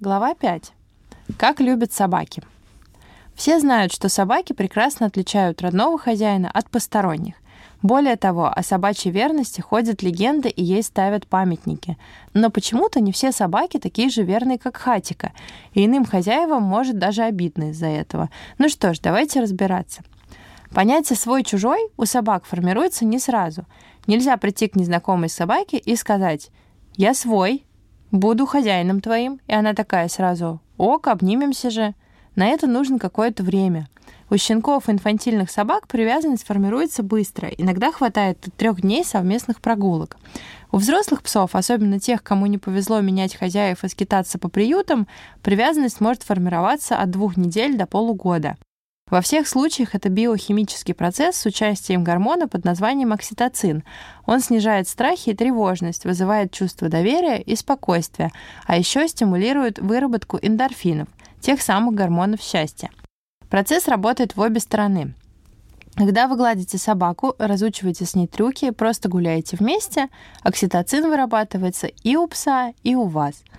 Глава 5. Как любят собаки. Все знают, что собаки прекрасно отличают родного хозяина от посторонних. Более того, о собачьей верности ходят легенды и ей ставят памятники. Но почему-то не все собаки такие же верные, как Хатика, и иным хозяевам может даже обидно из-за этого. Ну что ж, давайте разбираться. Понятие «свой-чужой» у собак формируется не сразу. Нельзя прийти к незнакомой собаке и сказать «я свой», буду хозяином твоим. И она такая сразу, ок, обнимемся же. На это нужно какое-то время. У щенков и инфантильных собак привязанность формируется быстро. Иногда хватает трех дней совместных прогулок. У взрослых псов, особенно тех, кому не повезло менять хозяев и скитаться по приютам, привязанность может формироваться от двух недель до полугода. Во всех случаях это биохимический процесс с участием гормона под названием окситоцин. Он снижает страхи и тревожность, вызывает чувство доверия и спокойствия, а еще стимулирует выработку эндорфинов, тех самых гормонов счастья. Процесс работает в обе стороны. Когда вы гладите собаку, разучиваете с ней трюки, просто гуляете вместе, окситоцин вырабатывается и у пса, и у вас –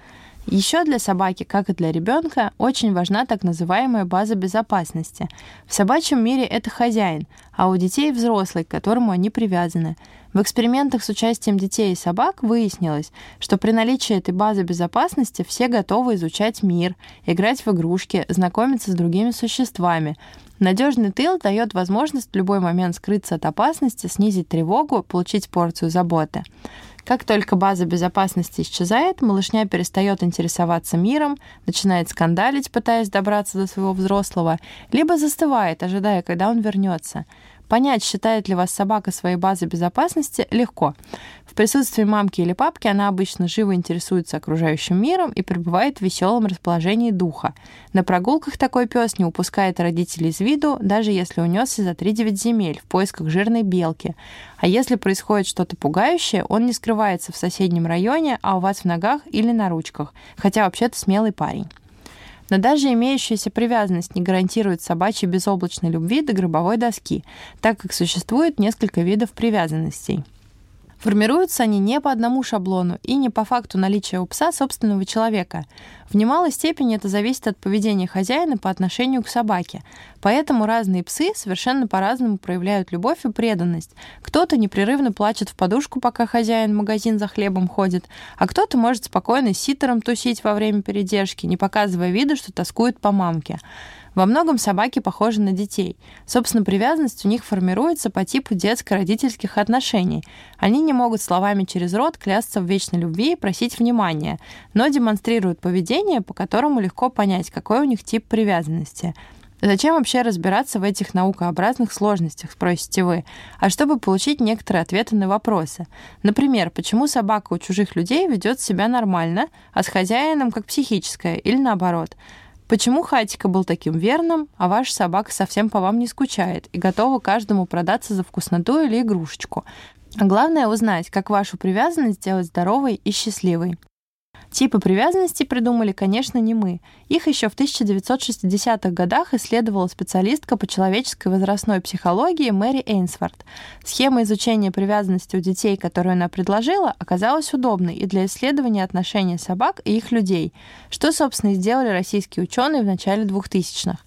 еще для собаки, как и для ребенка, очень важна так называемая база безопасности. В собачьем мире это хозяин, а у детей взрослый, к которому они привязаны. В экспериментах с участием детей и собак выяснилось, что при наличии этой базы безопасности все готовы изучать мир, играть в игрушки, знакомиться с другими существами. Надежный тыл дает возможность в любой момент скрыться от опасности, снизить тревогу, получить порцию заботы. Как только база безопасности исчезает, малышня перестает интересоваться миром, начинает скандалить, пытаясь добраться до своего взрослого, либо застывает, ожидая, когда он вернется. Понять, считает ли вас собака своей базой безопасности, легко. В присутствии мамки или папки она обычно живо интересуется окружающим миром и пребывает в веселом расположении духа. На прогулках такой пес не упускает родителей из виду, даже если унесся за 3-9 земель в поисках жирной белки. А если происходит что-то пугающее, он не скрывается в соседнем районе, а у вас в ногах или на ручках, хотя вообще-то смелый парень. Но даже имеющаяся привязанность не гарантирует собачьей безоблачной любви до гробовой доски, так как существует несколько видов привязанностей. Формируются они не по одному шаблону и не по факту наличия у пса собственного человека. В немалой степени это зависит от поведения хозяина по отношению к собаке. Поэтому разные псы совершенно по-разному проявляют любовь и преданность. Кто-то непрерывно плачет в подушку, пока хозяин в магазин за хлебом ходит, а кто-то может спокойно с ситером тусить во время передержки, не показывая вида, что тоскует по мамке. Во многом собаки похожи на детей. Собственно, привязанность у них формируется по типу детско-родительских отношений. Они не могут словами через рот клясться в вечной любви и просить внимания, но демонстрируют поведение, по которому легко понять, какой у них тип привязанности. Зачем вообще разбираться в этих наукообразных сложностях, спросите вы? А чтобы получить некоторые ответы на вопросы. Например, почему собака у чужих людей ведет себя нормально, а с хозяином как психическая, или наоборот? Почему Хатика был таким верным, а ваша собака совсем по вам не скучает и готова каждому продаться за вкусноту или игрушечку? А главное узнать, как вашу привязанность сделать здоровой и счастливой. Типы привязанности придумали, конечно, не мы. Их еще в 1960-х годах исследовала специалистка по человеческой возрастной психологии Мэри Эйнсворт. Схема изучения привязанности у детей, которую она предложила, оказалась удобной и для исследования отношений собак и их людей, что, собственно, и сделали российские ученые в начале 2000-х.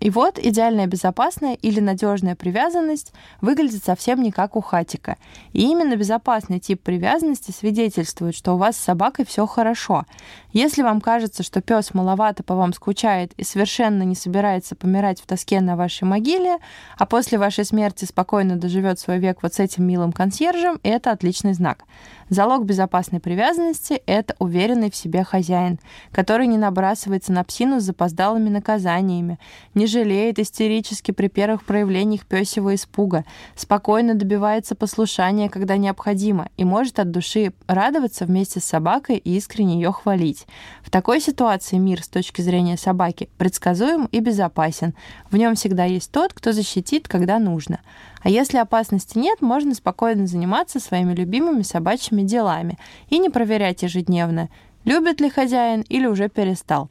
И вот идеальная безопасная или надежная привязанность выглядит совсем не как у хатика. И именно безопасный тип привязанности свидетельствует, что у вас с собакой все хорошо. Если вам кажется, что пес маловато по вам скучает и совершенно не собирается помирать в тоске на вашей могиле, а после вашей смерти спокойно доживет свой век вот с этим милым консьержем, это отличный знак. Залог безопасной привязанности — это уверенный в себе хозяин, который не набрасывается на псину с запоздалыми наказаниями, не жалеет истерически при первых проявлениях пёсего испуга, спокойно добивается послушания, когда необходимо, и может от души радоваться вместе с собакой и искренне ее хвалить. В такой ситуации мир с точки зрения собаки предсказуем и безопасен. В нем всегда есть тот, кто защитит, когда нужно. А если опасности нет, можно спокойно заниматься своими любимыми собачьими делами и не проверять ежедневно, любит ли хозяин или уже перестал.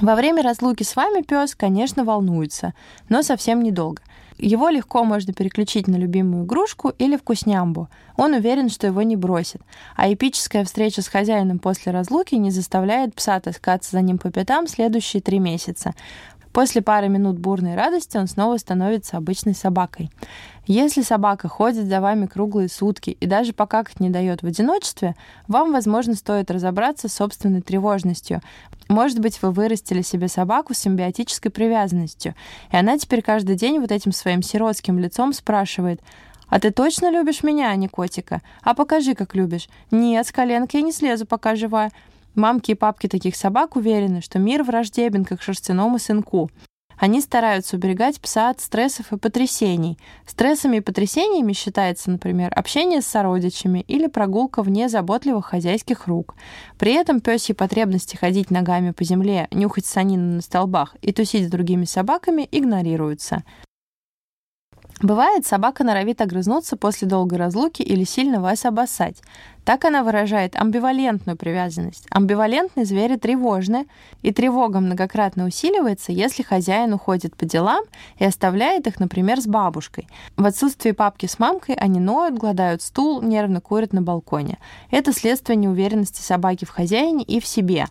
Во время разлуки с вами пес, конечно, волнуется, но совсем недолго. Его легко можно переключить на любимую игрушку или вкуснямбу. Он уверен, что его не бросит. А эпическая встреча с хозяином после разлуки не заставляет пса таскаться за ним по пятам следующие три месяца. После пары минут бурной радости он снова становится обычной собакой. Если собака ходит за вами круглые сутки и даже покакать не дает в одиночестве, вам, возможно, стоит разобраться с собственной тревожностью. Может быть, вы вырастили себе собаку с симбиотической привязанностью, и она теперь каждый день вот этим своим сиротским лицом спрашивает «А ты точно любишь меня, а не котика? А покажи, как любишь». «Нет, с коленки я не слезу, пока жива». Мамки и папки таких собак уверены, что мир враждебен как шерстяному сынку. Они стараются уберегать пса от стрессов и потрясений. Стрессами и потрясениями считается, например, общение с сородичами или прогулка вне заботливых хозяйских рук. При этом пёсьи потребности ходить ногами по земле, нюхать санину на столбах и тусить с другими собаками игнорируются. Бывает, собака норовит огрызнуться после долгой разлуки или сильно вас обоссать. Так она выражает амбивалентную привязанность. Амбивалентные звери тревожны, и тревога многократно усиливается, если хозяин уходит по делам и оставляет их, например, с бабушкой. В отсутствие папки с мамкой они ноют, гладают стул, нервно курят на балконе. Это следствие неуверенности собаки в хозяине и в себе.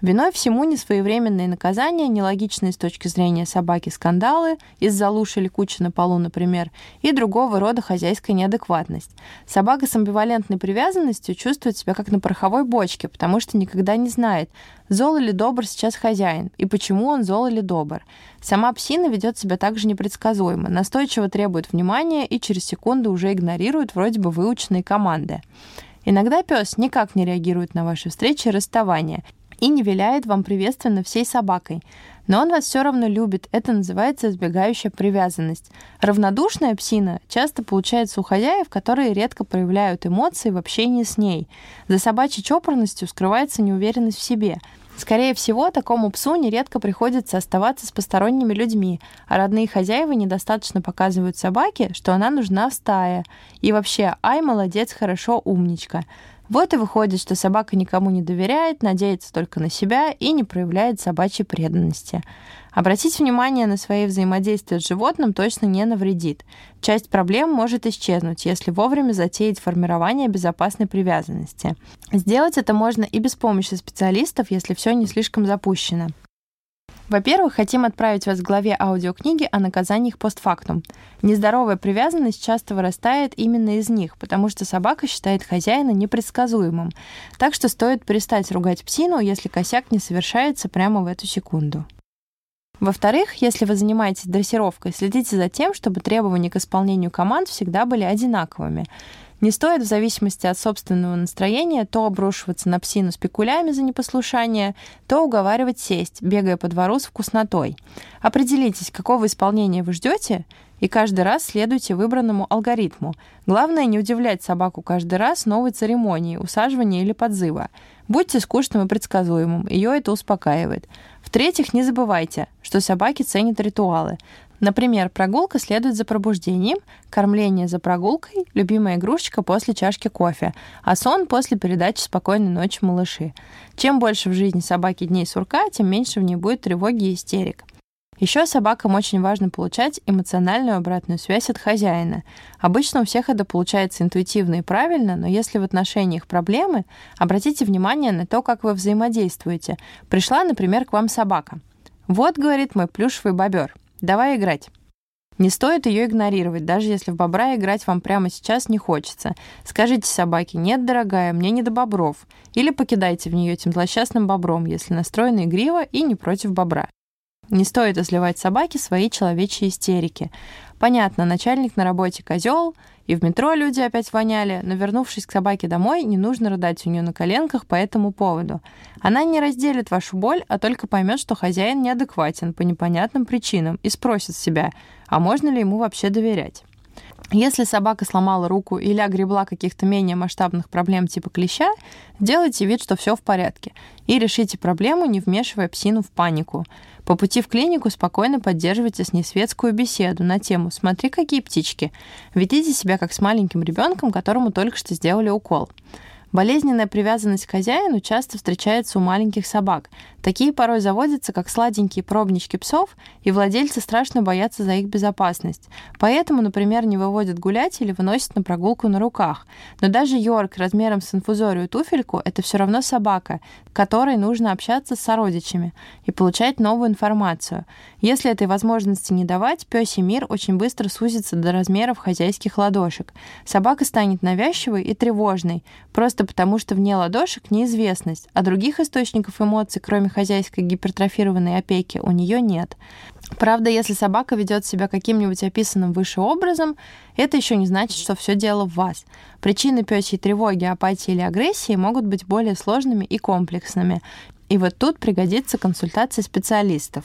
Виной всему несвоевременные наказания, нелогичные с точки зрения собаки скандалы из-за луж или кучи на полу, например, и другого рода хозяйская неадекватность. Собака с амбивалентной привязанностью чувствует себя как на пороховой бочке, потому что никогда не знает, зол или добр сейчас хозяин, и почему он зол или добр. Сама псина ведет себя также непредсказуемо, настойчиво требует внимания и через секунду уже игнорирует вроде бы выученные команды. Иногда пес никак не реагирует на ваши встречи и расставания и не виляет вам приветственно всей собакой. Но он вас все равно любит. Это называется избегающая привязанность. Равнодушная псина часто получается у хозяев, которые редко проявляют эмоции в общении с ней. За собачьей чопорностью скрывается неуверенность в себе. Скорее всего, такому псу нередко приходится оставаться с посторонними людьми, а родные хозяева недостаточно показывают собаке, что она нужна в стае. И вообще, ай, молодец, хорошо, умничка. Вот и выходит, что собака никому не доверяет, надеется только на себя и не проявляет собачьей преданности. Обратить внимание на свои взаимодействия с животным точно не навредит. Часть проблем может исчезнуть, если вовремя затеять формирование безопасной привязанности. Сделать это можно и без помощи специалистов, если все не слишком запущено. Во-первых, хотим отправить вас к главе аудиокниги о наказаниях постфактум. Нездоровая привязанность часто вырастает именно из них, потому что собака считает хозяина непредсказуемым. Так что стоит перестать ругать псину, если косяк не совершается прямо в эту секунду. Во-вторых, если вы занимаетесь дрессировкой, следите за тем, чтобы требования к исполнению команд всегда были одинаковыми. Не стоит в зависимости от собственного настроения то обрушиваться на псину с пекулями за непослушание, то уговаривать сесть, бегая по двору с вкуснотой. Определитесь, какого исполнения вы ждете, и каждый раз следуйте выбранному алгоритму. Главное не удивлять собаку каждый раз новой церемонией, усаживания или подзыва. Будьте скучным и предсказуемым, ее это успокаивает. В-третьих, не забывайте, что собаки ценят ритуалы. Например, прогулка следует за пробуждением, кормление за прогулкой, любимая игрушечка после чашки кофе, а сон после передачи «Спокойной ночи, малыши». Чем больше в жизни собаки дней сурка, тем меньше в ней будет тревоги и истерик. Еще собакам очень важно получать эмоциональную обратную связь от хозяина. Обычно у всех это получается интуитивно и правильно, но если в отношениях проблемы, обратите внимание на то, как вы взаимодействуете. Пришла, например, к вам собака. «Вот, — говорит мой плюшевый бобер, Давай играть. Не стоит ее игнорировать, даже если в бобра играть вам прямо сейчас не хочется. Скажите собаке «Нет, дорогая, мне не до бобров». Или покидайте в нее этим злосчастным бобром, если настроены игриво и не против бобра. Не стоит изливать собаке свои человечьи истерики. Понятно, начальник на работе козел, и в метро люди опять воняли, но вернувшись к собаке домой, не нужно рыдать у нее на коленках по этому поводу. Она не разделит вашу боль, а только поймет, что хозяин неадекватен по непонятным причинам и спросит себя, а можно ли ему вообще доверять. Если собака сломала руку или огребла каких-то менее масштабных проблем типа клеща, делайте вид, что все в порядке, и решите проблему, не вмешивая псину в панику. По пути в клинику спокойно поддерживайте с ней светскую беседу на тему «Смотри, какие птички». Ведите себя как с маленьким ребенком, которому только что сделали укол. Болезненная привязанность к хозяину часто встречается у маленьких собак. Такие порой заводятся, как сладенькие пробнички псов, и владельцы страшно боятся за их безопасность. Поэтому, например, не выводят гулять или выносят на прогулку на руках. Но даже Йорк размером с инфузорию туфельку — это все равно собака, которой нужно общаться с сородичами и получать новую информацию. Если этой возможности не давать, пёсий мир очень быстро сузится до размеров хозяйских ладошек. Собака станет навязчивой и тревожной, просто потому что вне ладошек неизвестность, а других источников эмоций, кроме хозяйской гипертрофированной опеки, у нее нет. Правда, если собака ведет себя каким-нибудь описанным выше образом, это еще не значит, что все дело в вас. Причины пёсьей тревоги, апатии или агрессии могут быть более сложными и комплексными. И вот тут пригодится консультация специалистов.